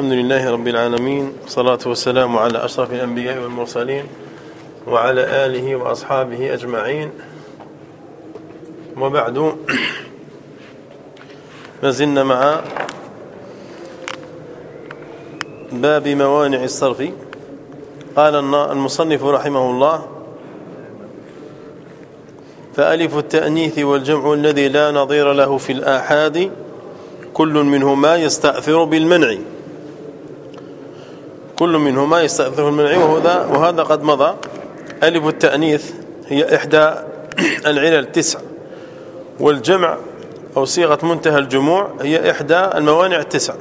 الحمد لله رب العالمين صلاة والسلام على أشرف الأنبياء والمرسلين وعلى آله وأصحابه أجمعين. وبعد ما زلنا مع باب موانع الصرف. قال المصنف رحمه الله فألف التأنيث والجمع الذي لا نظير له في الآحاد كل منهما يستأثر بالمنع. كل منهما يستأثر بالمنع وهذا, وهذا قد مضى. ألف التأنيث هي إحدى العلل التسع والجمع أو صيغة منتهى الجموع هي إحدى الموانع التسع.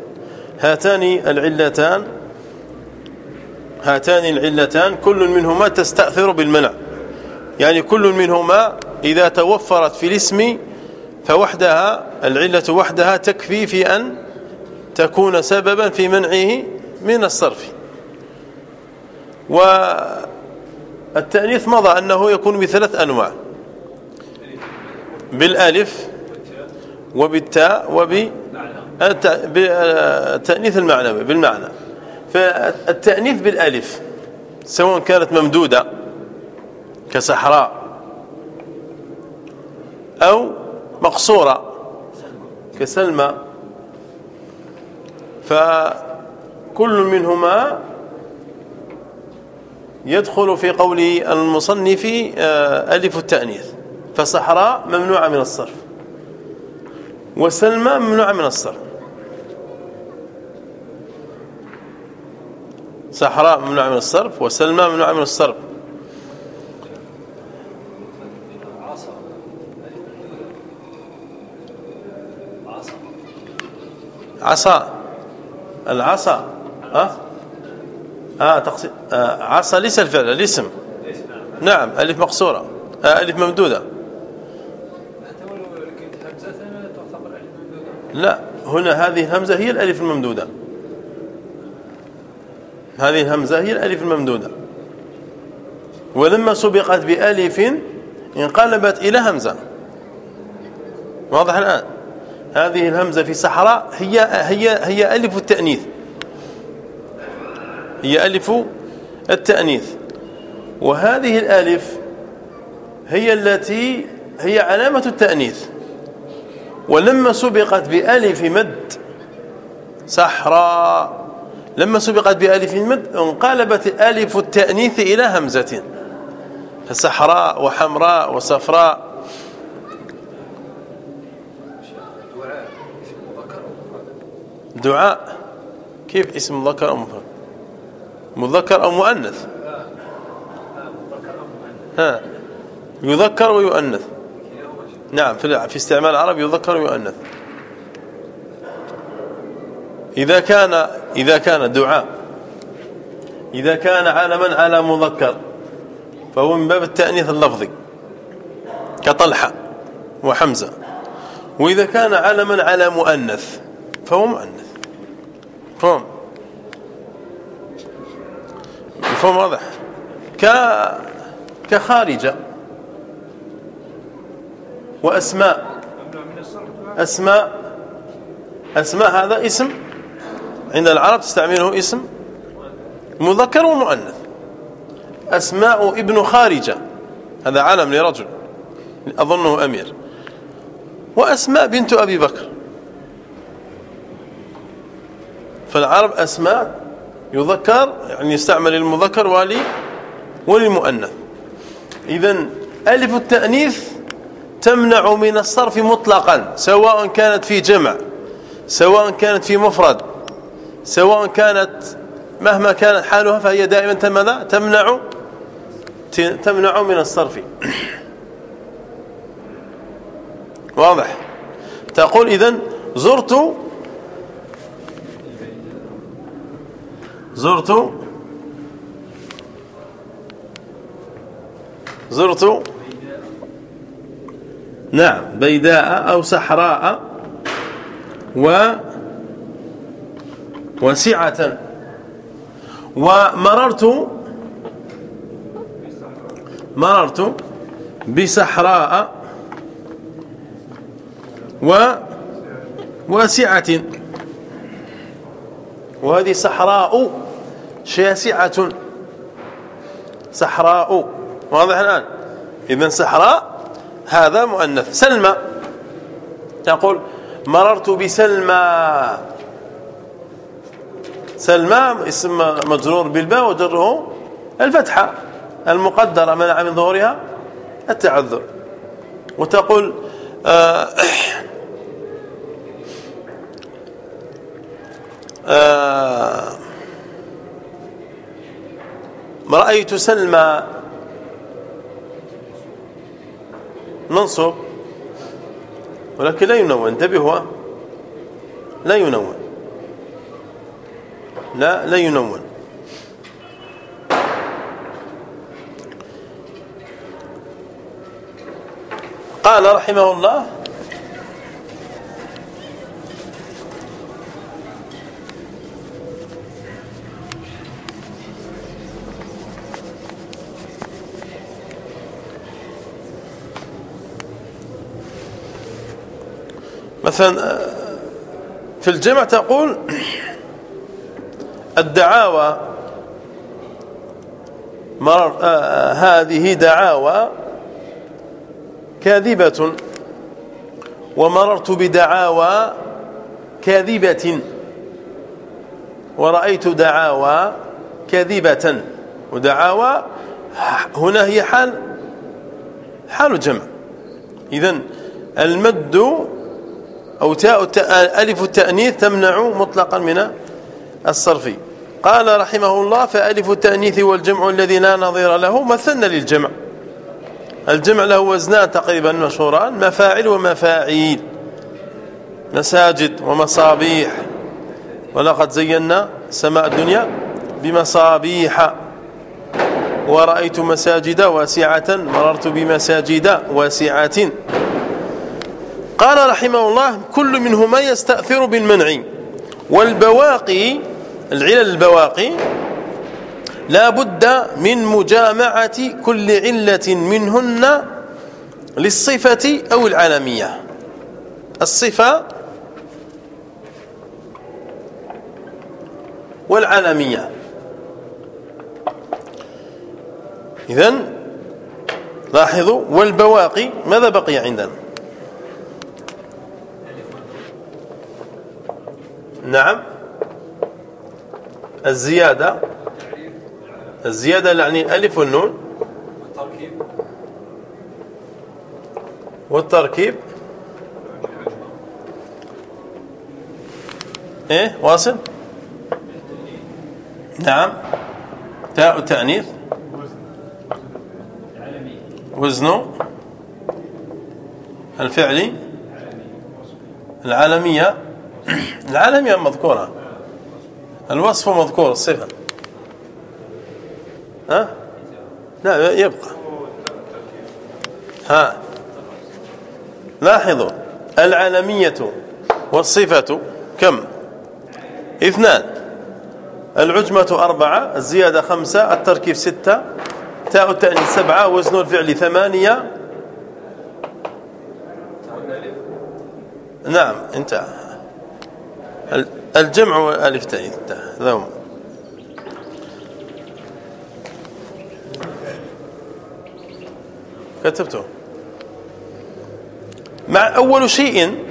هاتان العلتان هاتان العلتان كل منهما تستأثر بالمنع. يعني كل منهما إذا توفرت في الاسم فوحدها العلة وحدها تكفي في أن تكون سببا في منعه من الصرف. والتأنيث مضى أنه يكون بثلاث أنواع. بالألف وبالتاء وبالتأنيث المعنوي بالمعنى. فالتأنيث بالألف سواء كانت ممدودة كصحراء أو مقصورة كسلمى فكل منهما يدخل في قول المصنف آه، ألف التأنيث. فصحراء ممنوعة من الصرف. وسلمى ممنوعة من الصرف. صحراء ممنوعة من الصرف وسلمى ممنوعة من الصرف. عصا. العصا. ها؟ آه تقصد آه عصا ليس الفعل الاسم. نعم ألف مقصورة. آه ألف ممدودة. لا هنا هذه الهمزة هي الألف الممدودة. هذه الهمزة هي الألف الممدودة. ولما سبقت بألف انقلبت إلى همزة. واضح الآن؟ هذه الهمزة في صحراء هي هي هي ألف التأنيث. هي ألف التأنيث. وهذه الألف هي التي هي علامة التأنيث. ولما سبقت بألف مد صحراء لما سبقت بألف مد انقلبت ألف التأنيث إلى همزة. صحراء وحمراء وصفراء. دعاء. كيف اسم مذكر أو مذكر أو مؤنث؟ ها يذكر ويؤنث. نعم في استعمال العرب يذكر ويؤنث. إذا كان إذا كان دعاء إذا كان علما على مذكر فهو من باب التأنيث اللفظي كطلحة وحمزة. وإذا كان علما على مؤنث فهو مؤنث. فهم؟ الفهم واضح. ك كخارجة. وأسماء. أسماء. أسماء هذا اسم. عند العرب تستعمله اسم. مذكر ومؤنث. أسماء ابن خارجة. هذا علم لرجل. أظنه أمير. وأسماء بنت أبي بكر. فالعرب أسماء يذكر يعني يستعمل المذكر ولي وللمؤنث إذا ألف التأنيث تمنع من الصرف مطلقا سواء كانت في جمع سواء كانت في مفرد سواء كانت مهما كانت حالها فهي دائما ماذا؟ تمنع تمنع من الصرف. واضح. تقول إذا زرت زرت زرت نعم بيداء أو صحراء و وسعة. ومررت؟ مررت بصحراء و واسعة وهذه صحراء شاسعة. صحراء. واضح الآن. إذا صحراء هذا مؤنث. سلمى. تقول مررت بسلمى. سلمى اسم مجرور بالباء وجره الفتحة المقدرة منع من ظهورها التعذر. وتقول آه آه رأيت سلمى منصب ولكن لا ينون. انتبهوا لا ينون. لا لا ينون. قال رحمه الله في الجمع تقول الدعاوى مرر آه هذه دعاوى كاذبة ومررت بدعاوى كاذبة ورأيت دعاوى كاذبة. ودعاوى هنا هي حال حال جمع إذن المد أو تاء ألف التأنيث تمنع مطلقا من الصرف. قال رحمه الله فألف التأنيث والجمع الذي لا نظير له مثلنا للجمع. الجمع له وزنان تقريبا مشهوران مفاعل ومفاعيل مساجد ومصابيح. ولقد زينا سماء الدنيا بمصابيح. ورأيت مساجد واسعة مررت بمساجد واسعة. قال رحمه الله كل منهما يستأثر بالمنع. والبواقي العلل البواقي لا بد من مجامعة كل علة منهن للصفة أو العالمية. الصفة والعالمية. إذن لاحظوا والبواقي ماذا بقي عندنا؟ نعم. الزيادة. الزيادة يعني ألف والنون. والتركيب. إيه واصل؟ نعم. تاء التأنيث. وزن. الفعلي. العالمية. العالمية مذكورة. الوصف مذكور الصفة ها؟ لا يبقى. ها. لاحظوا. العالمية والصفة كم؟ اثنان. العجمة أربعة الزيادة خمسة التركيب ستة تاء التأنيث سبعة وزن الفعل ثمانية. نعم انتهى. الجمع والالف انتهى هم كتبته. مع أول شيء.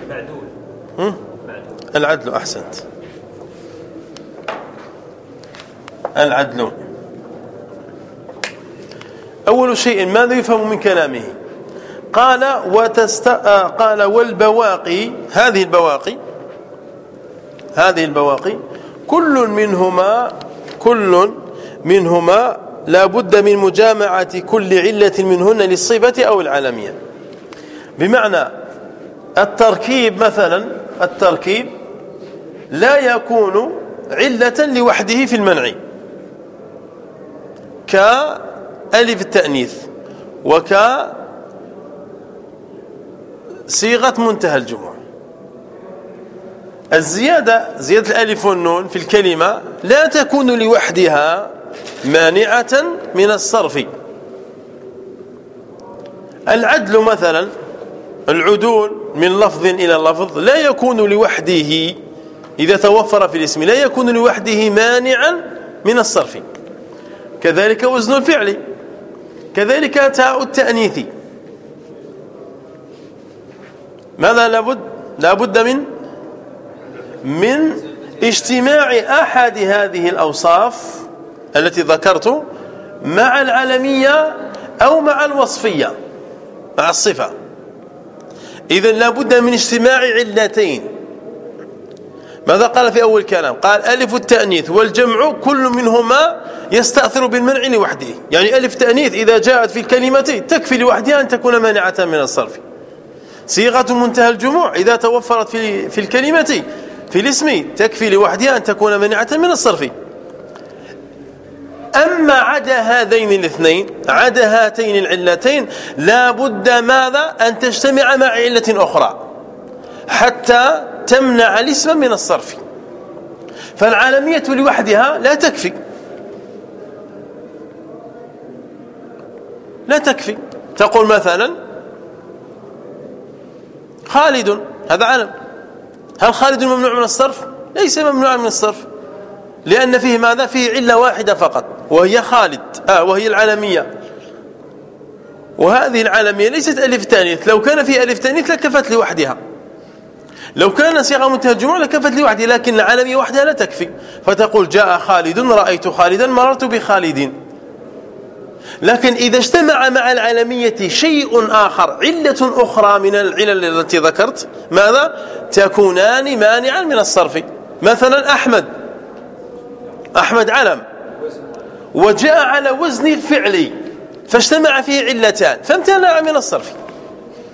العدل أحسنت. العدل. أول شيء ماذا يفهم من كلامه؟ قال وتست قال والبواقي هذه البواقي هذه البواقي كل منهما كل منهما لا بد من مجامعة كل علة منهن للصفة أو العالمية. بمعنى التركيب مثلا التركيب لا يكون علة لوحده في المنع. كألف التأنيث وك صيغة منتهى الجموع الزيادة زيادة الألف والنون في الكلمة لا تكون لوحدها مانعة من الصرف. العدل مثلا العدول من لفظ إلى لفظ لا يكون لوحده إذا توفر في الاسم لا يكون لوحده مانعا من الصرف. كذلك وزن الفعل كذلك تاء التأنيث. ماذا لابد؟ لابد من من اجتماع أحد هذه الأوصاف التي ذكرت مع العلمية أو مع الوصفية مع الصفة. إذا لابد من اجتماع علتين. ماذا قال في أول كلام؟ قال ألف التأنيث والجمع كل منهما يستأثر بالمنع لوحده. يعني ألف تأنيث إذا جاءت في الكلمة تكفي لوحدها أن تكون مانعة من الصرف. صيغة منتهى الجموع إذا توفرت في في الكلمة في الاسم تكفي لوحدها أن تكون مانعة من الصرف. أما عدا هذين الاثنين عدا هاتين العلتين لا بد ماذا؟ أن تجتمع مع علة أخرى حتى تمنع الاسم من الصرف. فالعالمية لوحدها لا تكفي. لا تكفي. تقول مثلا خالد هذا علم هل خالد ممنوع من الصرف؟ ليس ممنوعا من الصرف. لأن فيه ماذا؟ فيه علة واحدة فقط وهي خالد. آه وهي العالمية. وهذه العالمية ليست ألف تانيث لو كان في ألف تانيث لكفت لوحدها. لو كان صيغه منتهى الجموع لكفت لوحدها لكن العالمية وحدها لا تكفي. فتقول جاء خالد رأيت خالدا مررت بخالد. لكن إذا اجتمع مع العالمية شيء آخر علة أخرى من العلل التي ذكرت ماذا؟ تكونان مانعا من الصرف. مثلا أحمد. أحمد علم. وجاء على وزن الفعل فاجتمع فيه علتان فامتنع من الصرف.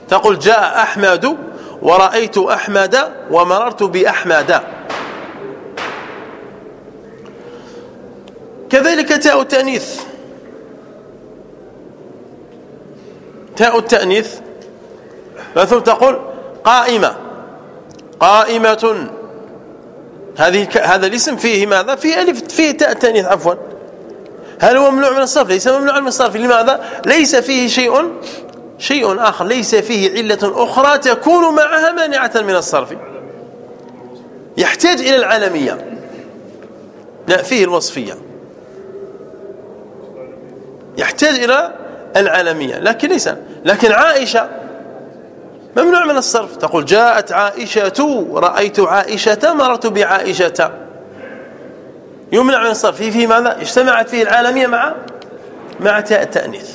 تقول جاء أحمد ورأيت أحمد ومررت بأحمد. كذلك تاء التأنيث. تاء التأنيث ثم تقول قائمة. قائمة. هذه هذا الاسم فيه ماذا؟ فيه ألف فيه تاء التأنيث عفوا. هل هو ممنوع من الصرف؟ ليس ممنوع من الصرف. لماذا؟ ليس فيه شيء شيء آخر. ليس فيه علة أخرى تكون معها مانعة من الصرف. يحتاج إلى العالمية. لا فيه الوصفية. يحتاج إلى العالمية. لكن ليس لكن عائشة ممنوع من الصرف. تقول جاءت عائشة رأيت عائشة مررت بعائشة. يمنع من الصرف. فيه, فيه ماذا؟ اجتمعت فيه العالمية مع مع التأنيث.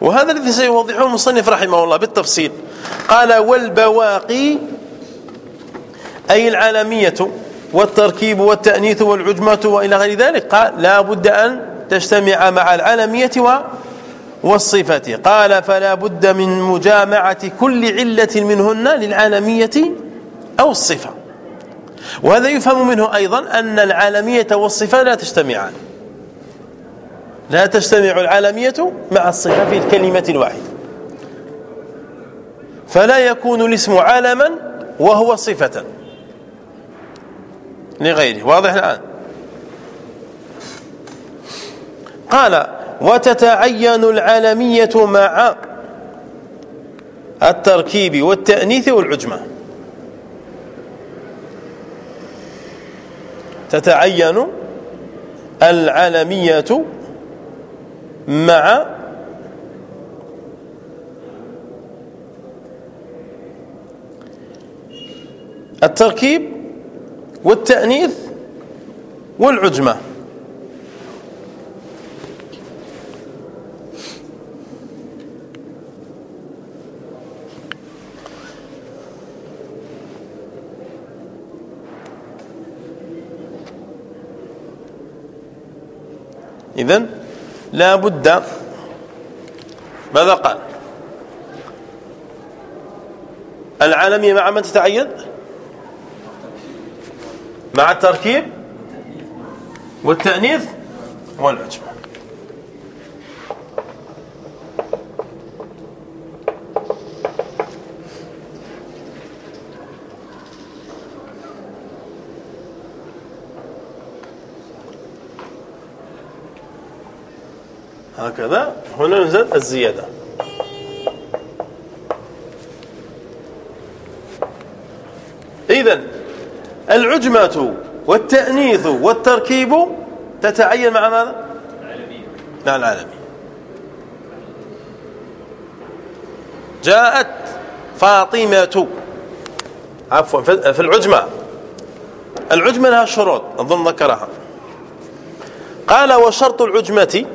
وهذا الذي سيوضحه المصنف رحمه الله بالتفصيل. قال والبواقي أي العالمية والتركيب والتأنيث والعجمة وإلى غير ذلك. قال لا بد أن تجتمع مع العالمية والصفة قال فلا بد من مجامعة كل علة منهن للعالمية أو الصفة. وهذا يفهم منه أيضا أن العالمية والصفة لا تجتمعان. لا تجتمع العالمية مع الصفة في الكلمة الواحدة. فلا يكون الاسم عالما وهو صفة لغيره. واضح الآن؟ قال وتتعين العالمية مع التركيب والتأنيث والعجمة. تتعين العالمية مع التركيب والتأنيث والعجمة. إذن لا بد ماذا قال؟ العالمية مع من تتعين؟ مع التركيب والتأنيث والعجمة هكذا. هنا نزل الزيادة. إذا العجمة والتأنيث والتركيب تتعين مع ماذا؟ مع العالمي جاءت فاطمة. عفوا في العجمة. العجمة لها شروط أظن ذكرها. قال وشرط العجمة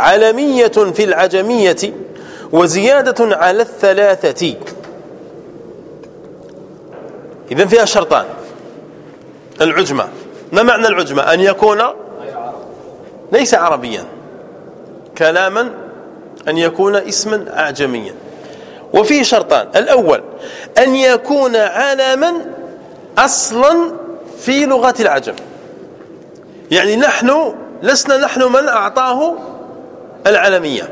علمية في العجمية وزيادة على الثلاثة. إذن فيها شرطان. العجمة. ما معنى العجمة؟ أن يكون ليس عربيا. كلاما أن يكون اسما أعجميا. وفيه شرطان. الأول أن يكون علما أصلا في لغة العجم. يعني نحن لسنا نحن من أعطاه العلمية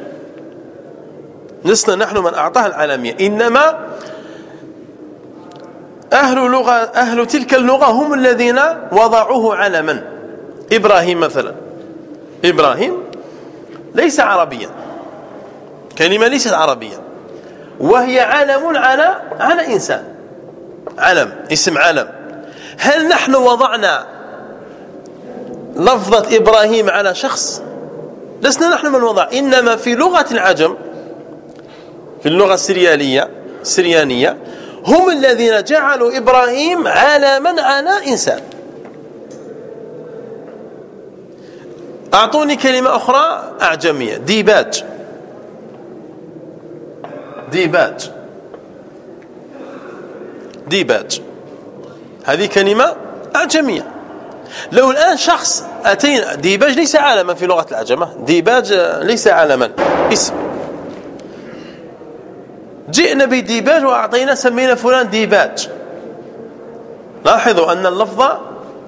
لسنا نحن من أعطاه العلمية إنما أهل, لغة أهل تلك اللغة هم الذين وضعوه علما إبراهيم مثلا. إبراهيم ليس عربيا. كلمة ليست عربية. وهي علم على على إنسان. علم اسم علم. هل نحن وضعنا لفظة إبراهيم على شخص؟ لسنا نحن من وضع. إنما في لغة العجم في اللغة السريالية السريانية هم الذين جعلوا إبراهيم علما على إنسان. أعطوني كلمة أخرى أعجمية. ديباج. ديباج. ديباج. هذه كلمة أعجمية. لو الآن شخص أتينا ديباج ليس علما في لغة العجمة ديباج ليس علما اسم. جئنا بديباج وأعطينا سمينا فلان ديباج. لاحظوا أن اللفظة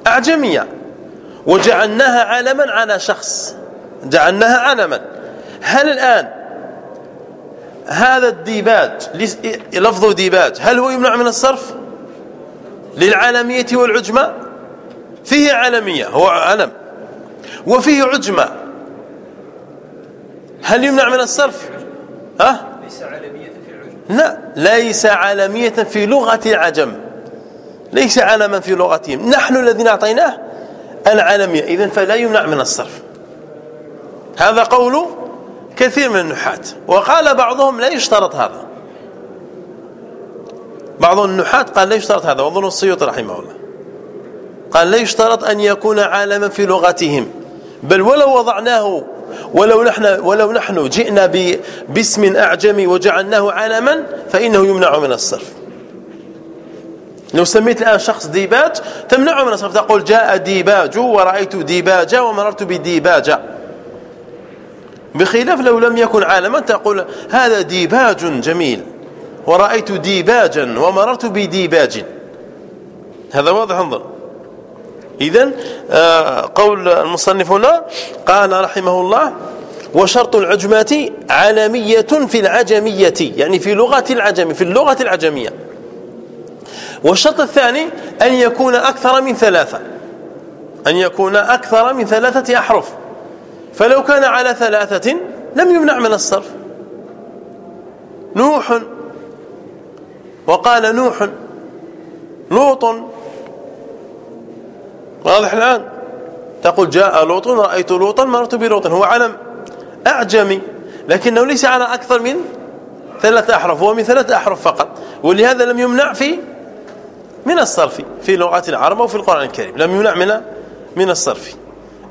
أعجمية وجعلناها علما على شخص. جعلناها علما. هل الآن هذا الديباج لفظ ديباج هل هو يمنع من الصرف للعلمية والعجمة؟ فيه علمية هو علم. وفيه عجمة. هل يمنع من الصرف؟ ها؟ ليس علمية في لا ليس علمية في لغة العجم ليس علما في لغتهم. نحن الذين أعطيناه العالمية إذن فلا يمنع من الصرف. هذا قول كثير من النحاة. وقال بعضهم لا يشترط هذا. بعض النحاة قال لا يشترط هذا وظن السيوط رحمه الله. قال لا يشترط أن يكون عالما في لغتهم بل ولو وضعناه ولو نحن ولو نحن جئنا باسم أعجمي وجعلناه عالما فإنه يمنع من الصرف. لو سميت الآن شخص ديباج تمنعه من الصرف. تقول جاء ديباج ورأيت ديباجا ومررت بديباجا. بخلاف لو لم يكن علما تقول هذا ديباج جميل ورأيت ديباجا ومررت بديباج. هذا واضح انظر. إذن آه، قول المصنف هنا قال رحمه الله وشرط العجمة علمية في العجمية يعني في لغة العجم في اللغة العجمية. والشرط الثاني أن يكون أكثر من ثلاثة أن يكون أكثر من ثلاثة أحرف. فلو كان على ثلاثة لم يمنع من الصرف. نوح وقال نوح لوط واضح الآن؟ تقول جاء لوط رأيت لوطا مررت بلوط هو علم أعجمي لكنه ليس على أكثر من ثلاثة أحرف هو من ثلاثة أحرف فقط. ولهذا لم يمنع في من الصرف في لغة العرب وفي القرآن الكريم. لم يمنع من من الصرف.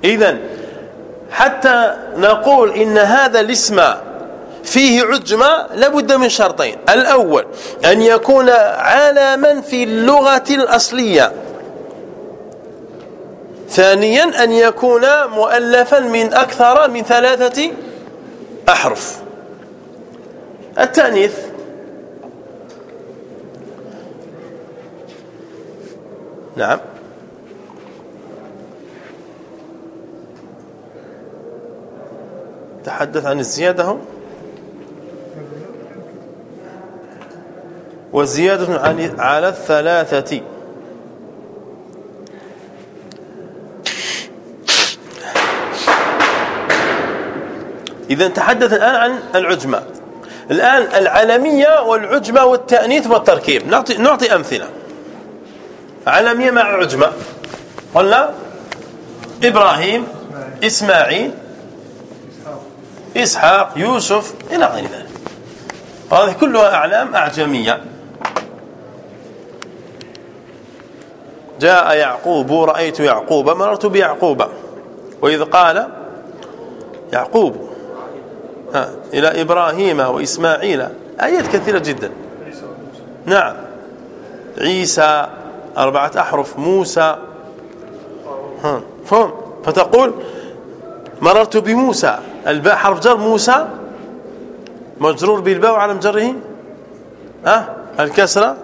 إذا حتى نقول إن هذا الاسم فيه عجمة لابد من شرطين. الأول أن يكون علما في اللغة الأصلية. ثانيا أن يكون مؤلفا من أكثر من ثلاثة أحرف. التأنيث. نعم. تحدث عن الزيادة وزيادة على الثلاثة. إذا تحدث الآن عن العجمة. الآن العلمية والعجمة والتأنيث والتركيب. نعطي, نعطي أمثلة. علمية مع عجمة. قلنا إبراهيم إسماعيل إسحاق يوسف إلى غير ذلك. هذه كلها أعلام أعجمية. جاء يعقوب رأيت يعقوب مررت بيعقوب. وإذ قال يعقوب ها إلى إبراهيم وإسماعيل. آيات كثيرة جدا. نعم. عيسى أربعة أحرف موسى. ها فهم. فتقول مررت بموسى. الباء حرف جر موسى. مجرور بالباء وعلى مجره أه الكسرة.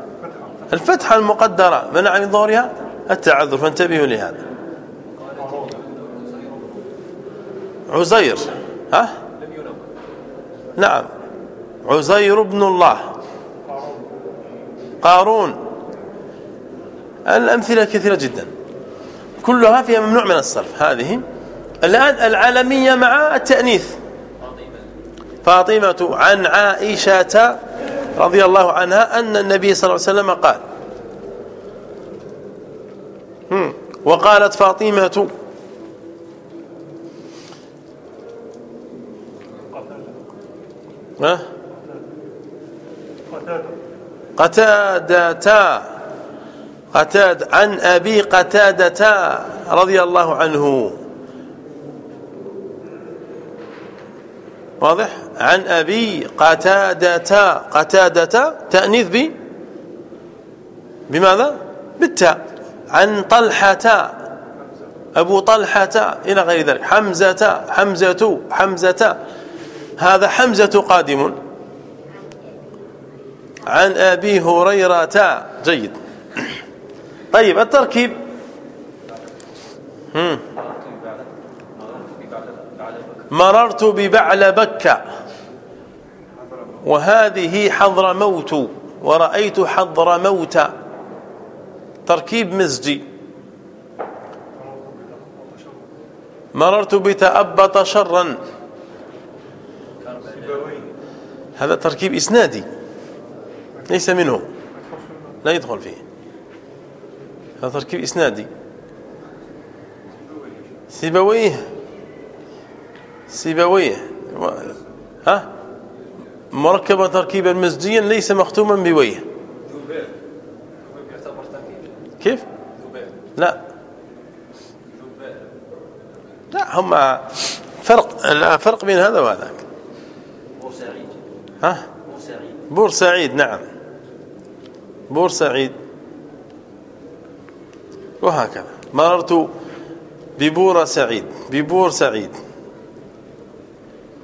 الفتحة المقدرة. منع من ظهورها؟ التعذر. فانتبهوا لهذا. عزير. ها؟ نعم. عزير بن الله. قارون. الأمثلة كثيرة جدا. كلها فيها ممنوع من الصرف. هذه الآن العالمية مع التأنيث. فاطمة عن عائشة رضي الله عنها أن النبي صلى الله عليه وسلم قال. وقالت فاطمة قتادة قتاد عن أبي قتادة رضي الله عنه. واضح؟ عن أبي قتادة قتادة تأنيث ب؟ بماذا؟ بالتاء عن طلحة أبو طلحة إلى غير ذلك. حمزة حمزة حمزة هذا حمزة قادم. عن أبي هريرة. جيد. طيب التركيب. مررت ببعل بكة. وهذه حضر موت. ورأيت حضر موت. تركيب مزجي. مررت بتأبط شرا. هذا تركيب إسنادي. ليس منه. لا يدخل فيه. هذا تركيب إسنادي. سيبويه. سيبويه. ها؟ مركبا تركيبا مزجيا ليس مختوما بويه. كيف؟ لا. لا هم فرق فرق بين هذا وهذاك. ها؟ بورسعيد نعم. بورسعيد وهكذا. مررت ببور سعيد ببور سعيد.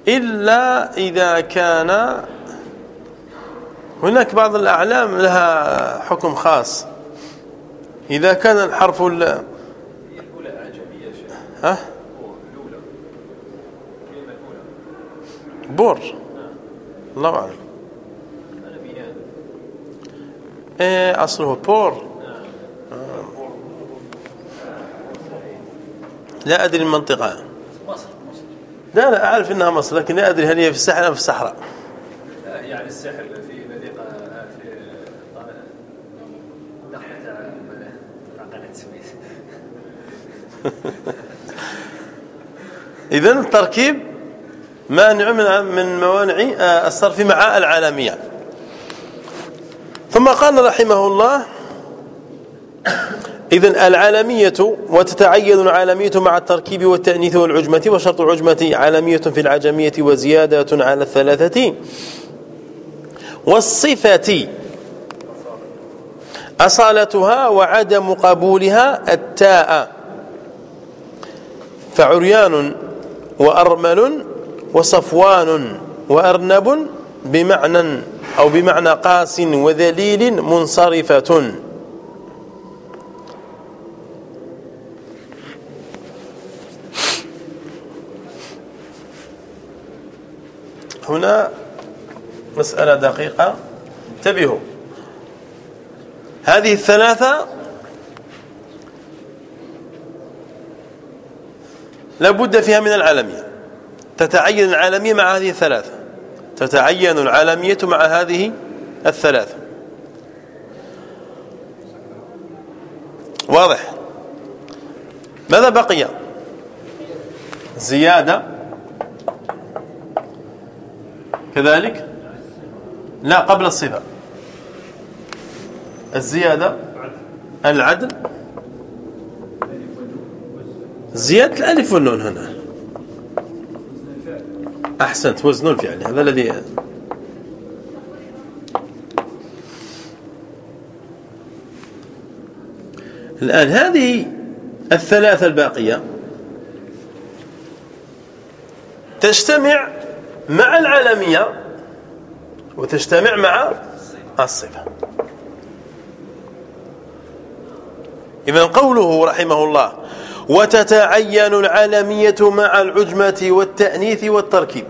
إلا إذا كان هناك بعض الأعلام لها حكم خاص. إذا كان الحرف ال ها؟ بور. الله أعلم إيه أصله بور لا أدري المنطقة لا لا أعرف أنها مصر لكن لا أدري هل هي في الساحل أم في الصحراء يعني الساحل إذن التركيب مانع من من موانع آه، الصرف مع العالمية. ثم قال رحمه الله إذن العالمية وتتعين العالمية مع التركيب والتأنيث والعجمة وشرط العجمة عالمية في العجمية وزيادة على الثلاثة. والصفة أصالتها وعدم قبولها التاء. فعريان وأرمل وصفوان وأرنب بمعنى أو بمعنى قاس وذليل منصرفة. هنا مسألة دقيقة. انتبهوا. هذه الثلاثة لابد فيها من العالمية تتعين العالمية مع هذه الثلاثة. تتعين العالمية مع هذه الثلاثة. واضح؟ ماذا بقي؟ زيادة. كذلك؟ لا قبل الصفة. الزيادة. العدل. زيادة الألف والنون هنا. أحسنت وزن الفعل هذا الذي الآن هذه الثلاثة الباقية تجتمع مع العالمية وتجتمع مع الصفة. إذا قوله رحمه الله وتتعين العالمية مع العجمة والتأنيث والتركيب.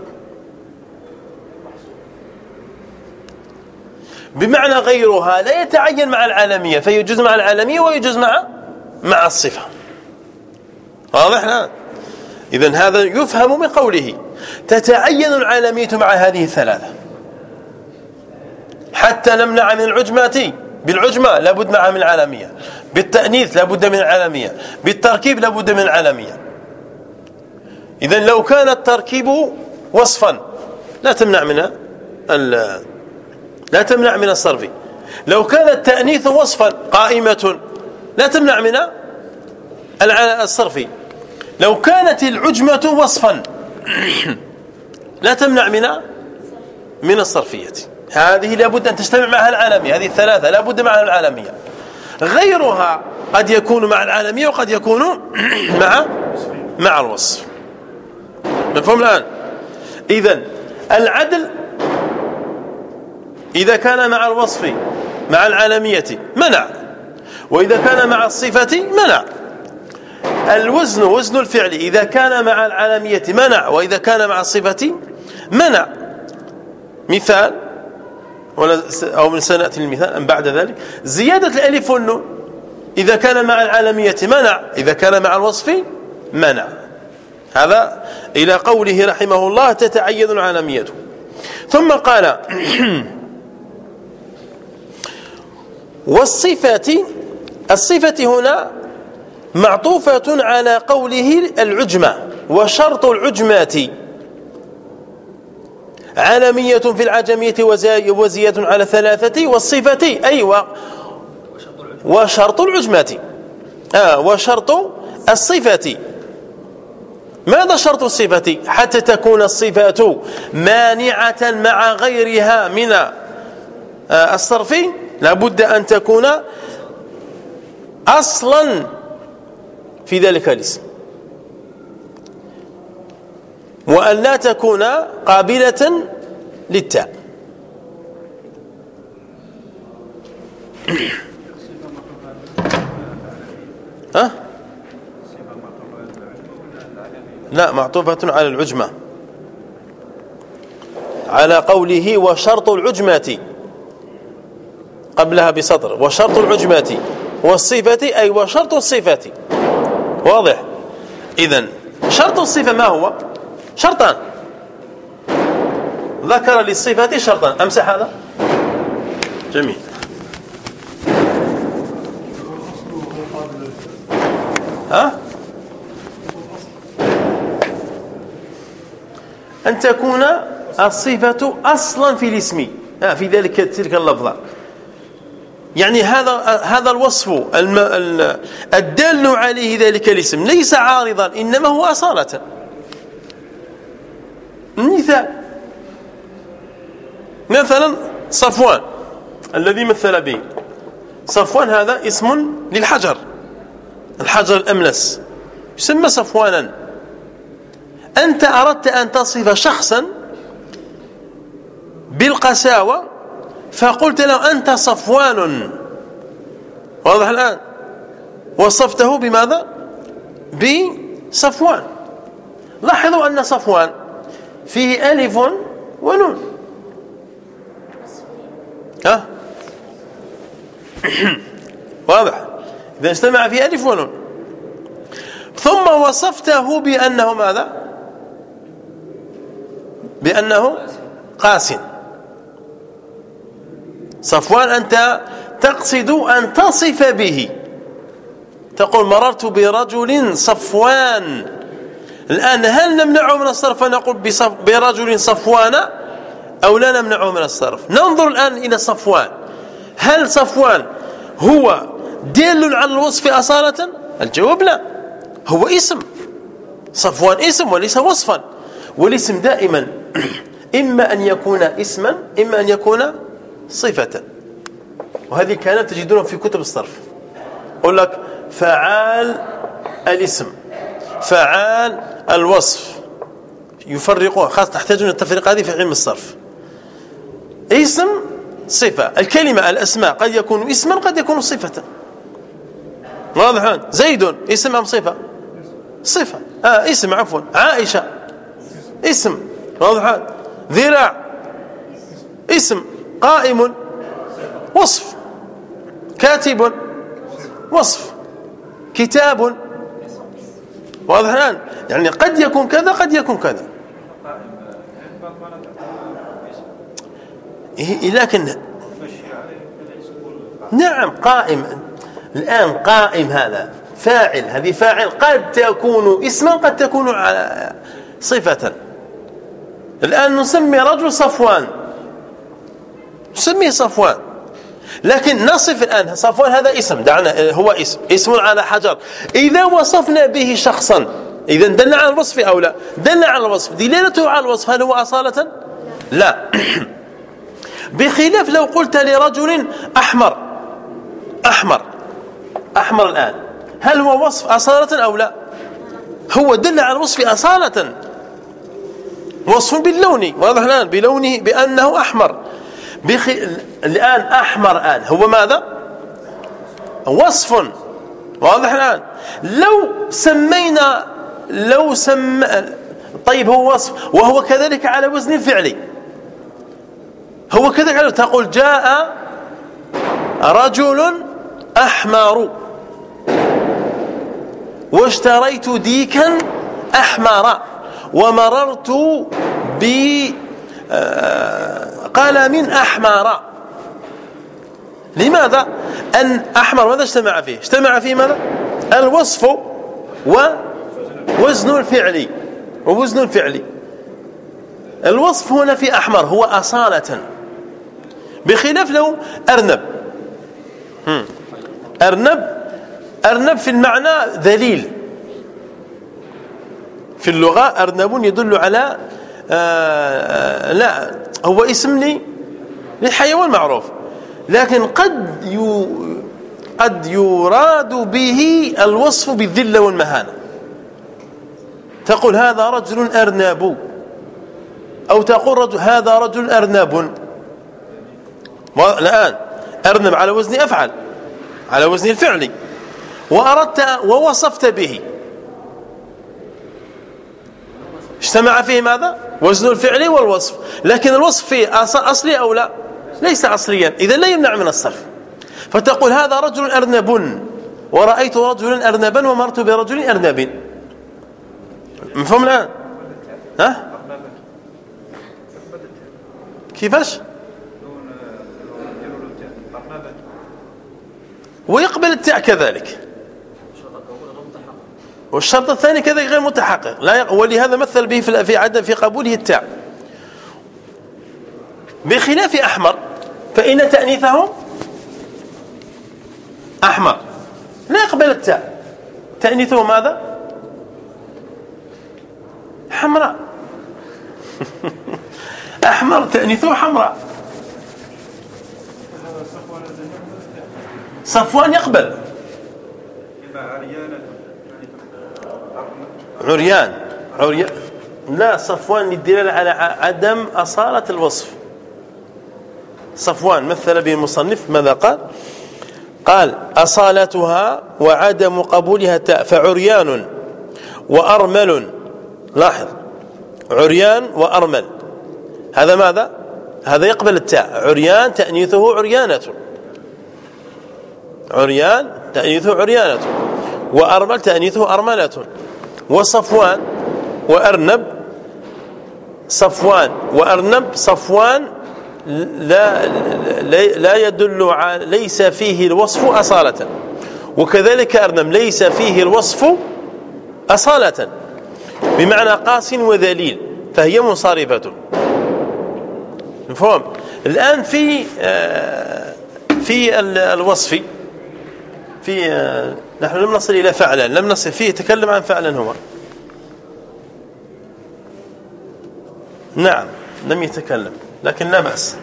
بمعنى غيرها لا يتعين مع العالمية فيجوز مع العالمية ويجوز مع مع الصفة. واضح؟ الآن إذا هذا يفهم من قوله تتعين العالمية مع هذه الثلاثة. حتى نمنع من العجمات بالعجمة لابد معها من العالمية. بالتأنيث لابد من العالمية. بالتركيب لابد من العالمية. إذا لو كان التركيب وصفا لا تمنع من لا تمنع من الصرف. لو كان التأنيث وصفا قائمة لا تمنع من الصرف. لو كانت العجمة وصفا لا تمنع من من الصرفية. هذه لابد أن تجتمع معها العالمية. هذه الثلاثة لابد معها العالمية. غيرها قد يكون مع العالمية وقد يكون مع مع الوصف. مفهوم الآن؟ إذا العدل إذا كان مع الوصف مع العالمية منع وإذا كان مع الصفة منع. الوزن وزن الفعل إذا كان مع العالمية منع وإذا كان مع الصفة منع. مثال أو من سنأتي المثال بعد ذلك؟ زيادة الألف والنون. إذا كان مع العالمية منع. إذا كان مع الوصف منع. هذا إلى قوله رحمه الله تتعين العالمية. ثم قال والصفة الصفة هنا معطوفة على قوله العجمة وشرط العجمات. عالمية في العجمية وزيادة على ثلاثة والصفة أي وشرط العجمة. آه وشرط الصفة. ماذا شرط الصفة؟ حتى تكون الصفات مانعة مع غيرها من آه، الصرف لابد أن تكون أصلا في ذلك الاسم. وأن لا تكون قابلة للتاء. ها؟ لا معطوفة على العجمة. على قوله وشرط العجمة. قبلها بسطر وشرط العجمة. والصفة أي وشرط الصفة. واضح؟ إذن شرط الصفة ما هو؟ شرطان ذكر للصفة شرطان أمسح هذا. جميل. ها؟ أن تكون الصفة أصلا في الاسم. في ذلك تلك اللفظة. يعني هذا هذا الوصف الدال عليه ذلك الاسم. ليس عارضا إنما هو أصالة. مثال مثلا صفوان الذي مثل به. صفوان هذا اسم للحجر. الحجر الأملس. يسمى صفوانا. أنت أردت أن تصف شخصا بالقساوة فقلت له أنت صفوان. واضح الآن. وصفته بماذا؟ بصفوان. لاحظوا أن صفوان فيه ألف ونون. ها؟ واضح. إذا اجتمع في ألف ونون. ثم وصفته بأنه ماذا؟ بأنه قاسٍ. صفوان أنت تقصد أن تصف به. تقول مررت برجل صفوان. الآن هل نمنعه من الصرف ونقول برجل صفوان أو لا نمنعه من الصرف؟ ننظر الآن إلى صفوان. هل صفوان هو دل على الوصف أصالة؟ الجواب لا. هو اسم. صفوان اسم وليس وصفا. والاسم دائما. إما أن يكون اسما إما أن يكون صفة. وهذه كانت تجدونها في كتب الصرف. يقول لك فعال الاسم. فعال الوصف. يفرقون خاصة تحتاجون التفريق هذه في علم الصرف. اسم صفة. الكلمة الأسماء قد يكون اسما قد يكون صفة. واضح زيد اسم أم صفة؟ صفة. آه اسم عفوا. عائشة. اسم. واضح ذراع. اسم. قائم. وصف. كاتب. وصف. كتاب. واضح الآن؟ يعني قد يكون كذا قد يكون كذا. إيه لكن نعم قائم. الآن قائم هذا فاعل. هذه فاعل قد تكون اسما قد تكون صفة. الآن نسمي رجل صفوان. نسميه صفوان. لكن نصف الآن. صفوان هذا اسم دعنا هو اسم. اسم على حجر. إذا وصفنا به شخصا إذا دل على الوصف أو لا؟ دل على الوصف. دلالته على الوصف هل هو أصالة؟ لا. بخلاف لو قلت لرجل أحمر. أحمر. أحمر الآن. هل هو وصف أصالة أو لا؟ هو دل على الوصف أصالة. وصف باللون. واضح الآن بلونه بأنه أحمر. بخ... الآن أحمر الآن هو ماذا؟ وصف. واضح الآن. لو سمينا لو سم طيب هو وصف. وهو كذلك على وزن فعلي. هو كذلك على تقول جاء رجل أحمر. واشتريت ديكا أحمر. ومررت ب آه، قلم أحمر. لماذا؟ أن أحمر ماذا اجتمع فيه؟ اجتمع فيه ماذا؟ الوصف ووزن الفعل. ووزن الفعل. الوصف هنا في أحمر هو أصالة. بخلاف لو أرنب. أرنب أرنب في المعنى ذليل. في اللغة أرنب يدل على آه لا هو اسم لي للحيوان معروف لكن قد يو قد يراد به الوصف بالذلة والمهانة. تقول هذا رجل أرنب أو تقول رجل هذا رجل أرنب. الآن أرنب على وزن أفعل على وزن الفعل. واردت ووصفت به. اجتمع فيه ماذا وزن الفعل والوصف لكن الوصف فيه أصلي أو لا ليس أصليا إذا لا يمنع من الصرف فتقول هذا رجل أرنب ورأيت رجلا أرنبا ومرت برجل أرنب مفهوم الآن ها كيفاش ويقبل التاء كذلك والشرط الثاني كذلك غير متحقق. لا ولهذا مثل به في عدم في قبوله التاء. بخلاف أحمر فإن تأنيثه أحمر. لا يقبل التاء. تأنيثه ماذا؟ حمراء. أحمر تأنيثه حمراء. صفوان يقبل. عريان عريان. لا صفوان للدلالة على عدم أصالة الوصف. صفوان مثل به المصنف ماذا قال؟ قال أصالتها وعدم قبولها تاء فعريان وأرمل. لاحظ. عريان وأرمل. هذا ماذا؟ هذا يقبل التاء. عريان تأنيثه عريانة. عريان تأنيثه عريانة. وأرمل تأنيثه أرملة. وصفوان وأرنب صفوان وأرنب صفوان لا لا يدل على ليس فيه الوصف أصالة. وكذلك أرنم ليس فيه الوصف أصالة. بمعنى قاس وذليل فهي منصرفة مفهوم؟ الآن في آه، في الوصف في آه، نحن لم نصل إلى فعلا لم نصل فيه تكلم عن فعلا هو. نعم لم يتكلم لكن لا بأس.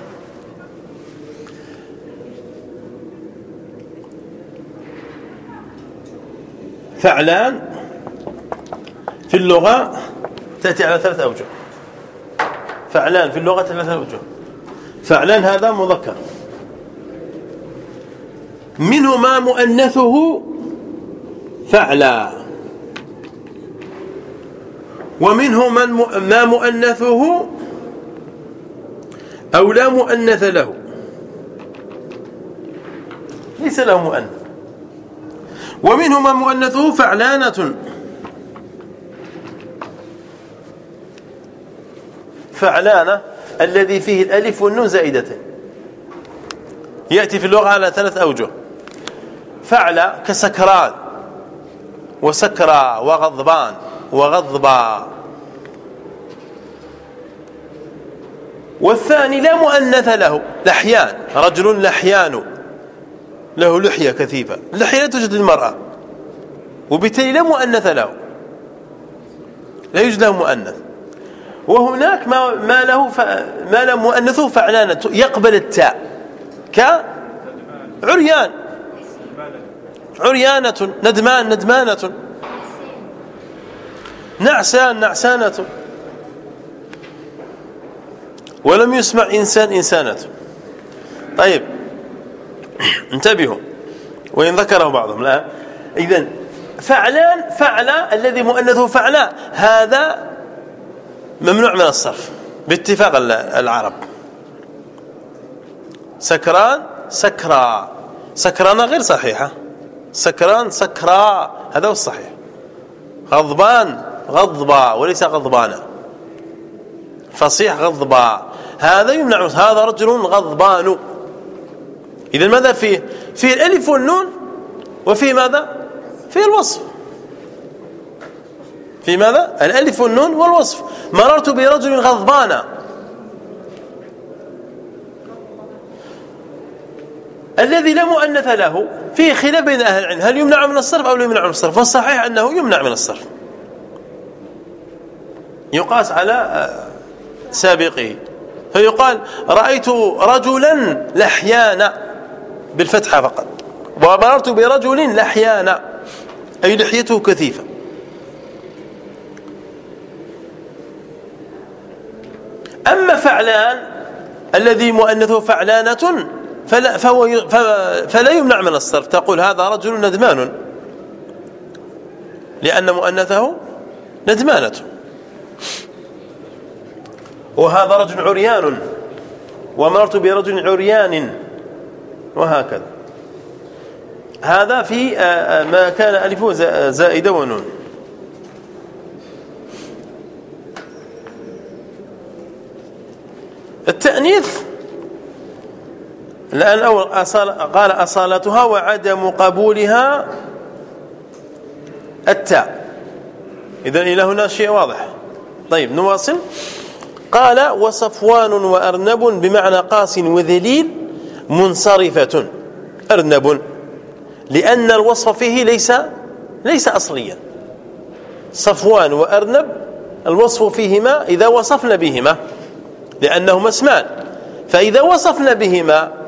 فعلان في اللغة تأتي على ثلاث أوجه. فعلان في اللغة ثلاث أوجه. فعلان هذا مذكر. منه ما مؤنثه فعلا. ومنه من ما مؤنثه أو لا مؤنث له. ليس له مؤنث. ومنه من مؤنثه فعلانة. فعلانة الذي فيه الألف والنون زائدتين. يأتي في اللغة على ثلاث أوجه. فعل كسكران. وسكرى وغضبان وغضبا والثاني لا مؤنث له لحيان رجل لحيان. له لحية كثيفة اللحية لا توجد للمرأة. وبالتالي لا مؤنث له. لا يوجد له مؤنث. وهناك ما ما له ف... ما له مؤنثه فعلانة يقبل التاء. كعريان عريانة ندمان ندمانة. نعسان نعسانة. ولم يسمع إنسان إنسانة. طيب انتبهوا. وإن ذكره بعضهم لا إذن فعلان فعل الذي مؤنثه فعلا. هذا ممنوع من الصرف. باتفاق العرب. سكران سكرى سكرانة غير صحيحة. سكران سكرى هذا هو الصحيح. غضبان غضبى وليس غضبانة. فصيح غضبى. هذا يمنع هذا رجل غضبان. إذا ماذا فيه؟ فيه الألف والنون وفي ماذا؟ فيه الوصف. في ماذا؟ الألف والنون والوصف. مررت برجل غضبان الذي لا مؤنث له فيه خلاف بين أهل العلم هل يمنع من الصرف أو لا يمنع من الصرف؟ والصحيح أنه يمنع من الصرف. يقاس على آه، سابقه. فيقال رأيت رجلا لحيانا بالفتحة فقط. ومررت برجل لحيانا أي لحيته كثيفة. أما فعلان الذي مؤنثه فعلانة فلا, فهو فلا يمنع من الصرف. تقول هذا رجل ندمان. لأن مؤنثه ندمانة. وهذا رجل عريان. ومرت برجل عريان. وهكذا. هذا في آه، آه، ما كان ألفه زائدة ونون التأنيث الآن الأول أصال قال أصالتها وعدم قبولها التاء. إذن إلى هنا شيء واضح. طيب نواصل. قال وصفوان وأرنب بمعنى قاس وذليل منصرفة. أرنب. لأن الوصف فيه ليس ليس أصليا. صفوان وأرنب الوصف فيهما إذا وصفنا بهما لأنهما اسمان. فإذا وصفنا بهما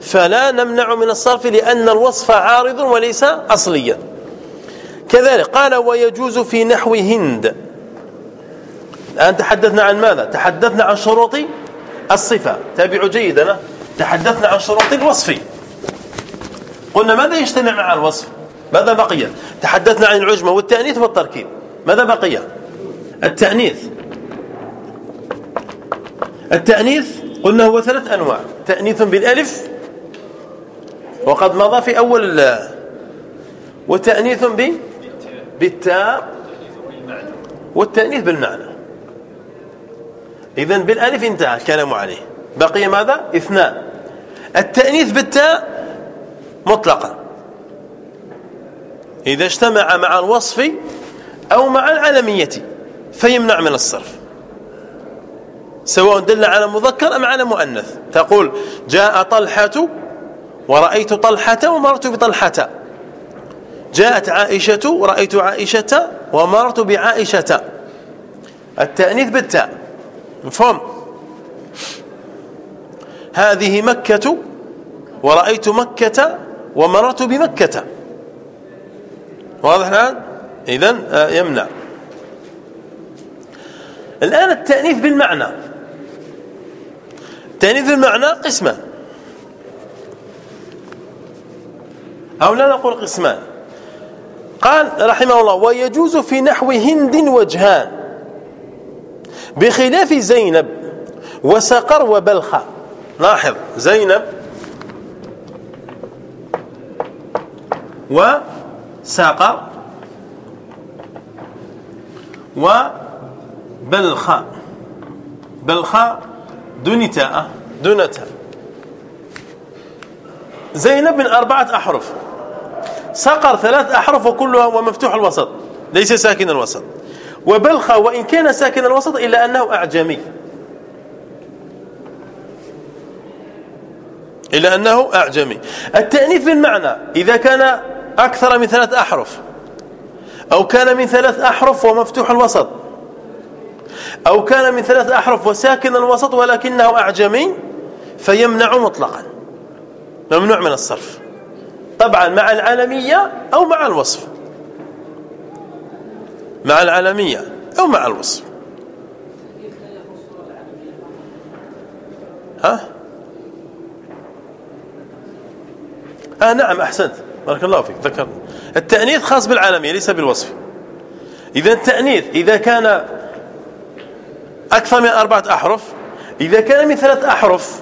فلا نمنع من الصرف لأن الوصف عارض وليس أصليا. كذلك قال ويجوز في نحو هند. الآن تحدثنا عن ماذا؟ تحدثنا عن شروط الصفة. تابعوا جيدا. تحدثنا عن شروط الوصف. قلنا ماذا يجتمع مع الوصف؟ ماذا بقي؟ تحدثنا عن العجمة والتأنيث والتركيب. ماذا بقي؟ التأنيث. التأنيث قلنا هو ثلاث أنواع. تأنيث بالألف وقد مضى في أول وتأنيث ب؟ بالتاء. والتأنيث بالمعنى. إذن بالألف انتهى الكلام عليه. بقي ماذا؟ اثنان. التأنيث بالتاء مطلقا. إذا اجتمع مع الوصف أو مع العلمية فيمنع من الصرف. سواء دل على مذكر أم على مؤنث. تقول جاء طلحة ورأيت طلحة ومرت بطلحة. جاءت عائشة ورأيت عائشة ومرت بعائشة. التأنيث بالتاء. مفهوم؟ هذه مكة ورأيت مكة ومررت بمكة. واضح الآن؟ إذن آه، يمنع. الآن التأنيث بالمعنى. التأنيث بالمعنى قسمان أو لا نقول قسمان. قال رحمه الله ويجوز في نحو هند وجهان بخلاف زينب وسقر وبلخ لاحظ زينب وساقر وبلخاء بلخاء دون تاء. دون تاء. زينب من أربعة أحرف. سقر ثلاث أحرف وكلها ومفتوح الوسط. ليس ساكن الوسط. وبلخ وإن كان ساكن الوسط إلا أنه أعجمي. إلا أنه أعجمي. التأنيث بالمعنى إذا كان أكثر من ثلاث أحرف أو كان من ثلاث أحرف ومفتوح الوسط أو كان من ثلاث أحرف وساكن الوسط ولكنه أعجمي فيمنع مطلقا. ممنوع من الصرف. طبعا مع العالمية أو مع الوصف. مع العالمية أو مع الوصف. ها؟ آه نعم أحسنت. بارك الله فيك ذكر التأنيث خاص بالعالمية ليس بالوصف. إذا التأنيث إذا كان أكثر من أربعة أحرف إذا كان من ثلاث أحرف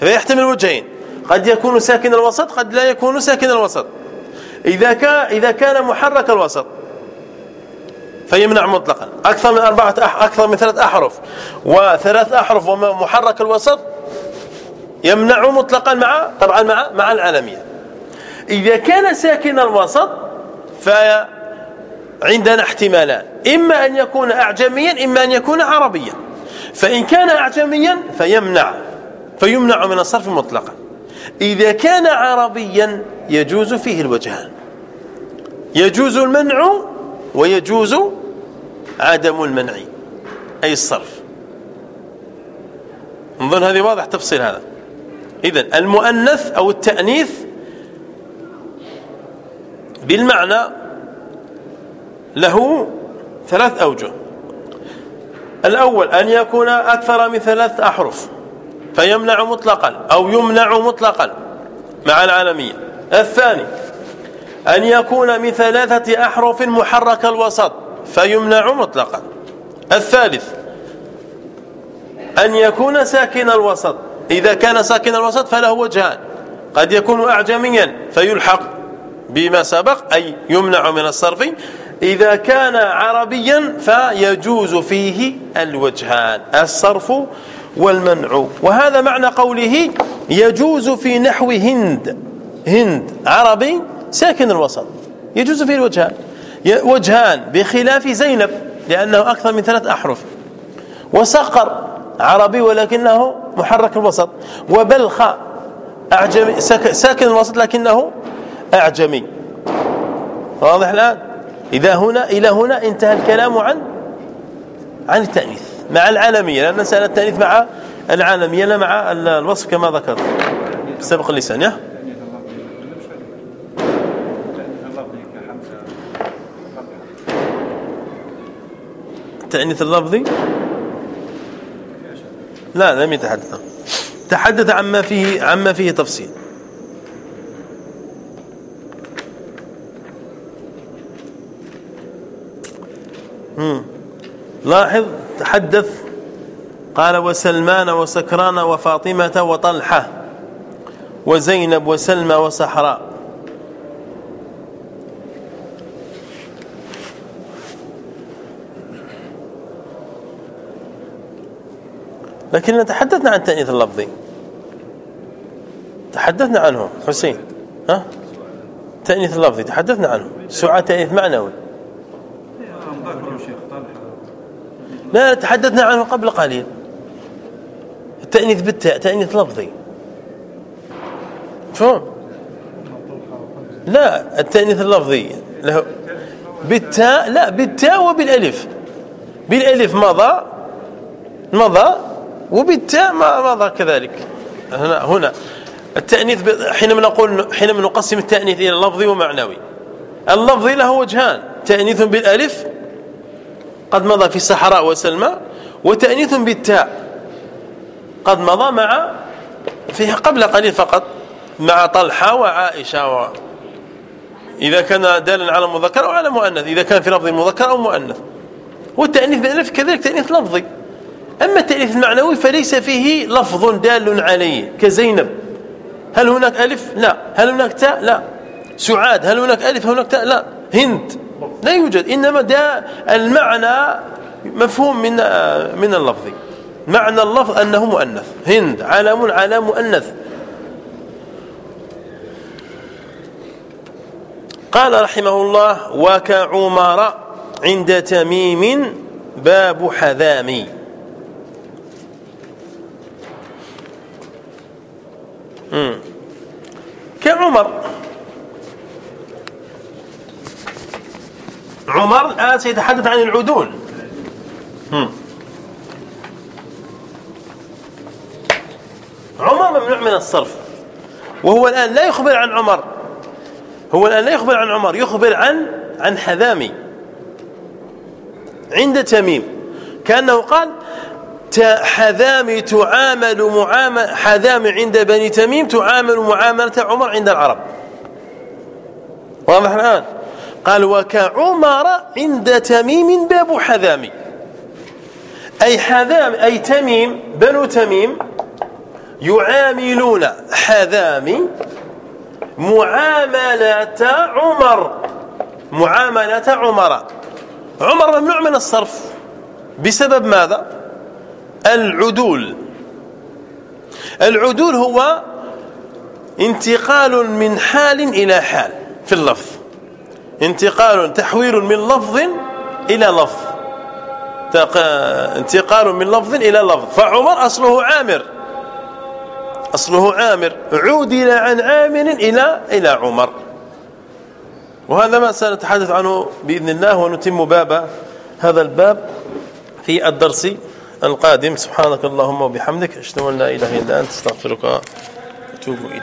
فيحتمل وجهين. قد يكون ساكن الوسط قد لا يكون ساكن الوسط. إذا كان إذا كان محرك الوسط فيمنع مطلقا. أكثر من أربعة أح أكثر من ثلاث أحرف. وثلاث أحرف ومحرك الوسط يمنع مطلقا مع طبعا مع مع العالمية. إذا كان ساكن الوسط فعندنا احتمالان. إما أن يكون أعجميا إما أن يكون عربيا. فإن كان أعجميا فيمنع. فيمنع من الصرف مطلقا. إذا كان عربيا يجوز فيه الوجهان. يجوز المنع ويجوز عدم المنع أي الصرف. نظن هذه واضح تفصيل هذا. إذن المؤنث أو التأنيث بالمعنى له ثلاث أوجه. الأول أن يكون أكثر من ثلاث أحرف. فيمنع مطلقا أو يمنع مطلقا مع العالمية. الثاني أن يكون من ثلاثة أحرف محرك الوسط فيمنع مطلقا. الثالث أن يكون ساكن الوسط. إذا كان ساكن الوسط فله وجهان. قد يكون أعجميا فيلحق بما سبق أي يمنع من الصرف. إذا كان عربيا فيجوز فيه الوجهان. الصرف والمنع. وهذا معنى قوله يجوز في نحو هند. هند عربي ساكن الوسط. يجوز فيه الوجهان. وجهان بخلاف زينب لأنه أكثر من ثلاث أحرف. وسقر عربي ولكنه محرك الوسط. وبلخ أعجمي ساكن الوسط لكنه أعجمي. واضح الآن؟ إذا هنا إلى هنا انتهى الكلام عن عن التأنيث. مع العالمية لأن نسأل التأنيث مع العالمية لا مع الوصف كما ذكرت. سبق اللسان يا. التأنيث اللفظي؟ لا لم يتحدث. تحدث عما فيه عما فيه تفصيل. لاحظ؟ تحدث قال وسلمان وسكران وفاطمة وطلحة وزينب وسلمى وسحراء. لكننا تحدثنا عن تأنيث اللفظي تحدثنا عنه حسين ها؟ تأنيث اللفظي تحدثنا عنه سعاد تأنيث معنوي. لا تحدثنا عنه قبل قليل. التأنيث بالتاء تأنيث لفظي. شلون؟ لا التأنيث اللفظي. له بالتاء لا بالتاء وبالألف. بالألف مضى مضى وبالتاء ما مضى كذلك. هنا هنا. التأنيث حينما نقول حينما نقسم التأنيث إلى لفظي ومعنوي. اللفظي له وجهان. تأنيث بالألف قد مضى في الصحراء وسلمى وتأنيث بالتاء قد مضى مع فيها قبل قليل فقط مع طلحة وعائشة و إذا كان دالا على مذكر أو على مؤنث إذا كان في لفظ مذكر أو مؤنث. والتأنيث بالالف كذلك تأنيث لفظي. أما التأنيث المعنوي فليس فيه لفظ دال عليه كزينب. هل هناك ألف؟ لا. هل هناك تاء؟ لا. سعاد هل هناك ألف؟ هل هناك تاء؟ لا. هند. لا يوجد إنما ده المعنى مفهوم من من اللفظ. معنى اللفظ أنه مؤنث. هند علم على مؤنث. قال رحمه الله وكعمر عند تميم باب حذامي. كعمر عمر الآن سيتحدث عن العدول. عمر ممنوع من الصرف. وهو الآن لا يخبر عن عمر. هو الآن لا يخبر عن عمر يخبر عن عن حذامي. عند تميم. كأنه قال حذامي تعامل معامل حذامي عند بني تميم تعامل معاملة عمر عند العرب. واضح الآن؟ قال وكعمر عند تميم باب حذامي. أي حذام أي تميم بنو تميم يعاملون حذامي معاملة عمر معاملة عمر. عمر ممنوع من الصرف. بسبب ماذا؟ العدول. العدول هو انتقال من حال إلى حال في اللفظ. انتقال تحويل من لفظ إلى لفظ. انتقال من لفظ إلى لفظ. فعمر أصله عامر. أصله عامر. عودل عن عامر إلى إلى عمر. وهذا ما سنتحدث عنه بإذن الله ونتم باب هذا الباب في الدرس القادم. سبحانك اللهم وبحمدك أشهد أن لا إله إلا أنت أستغفرك وأتوب إليك.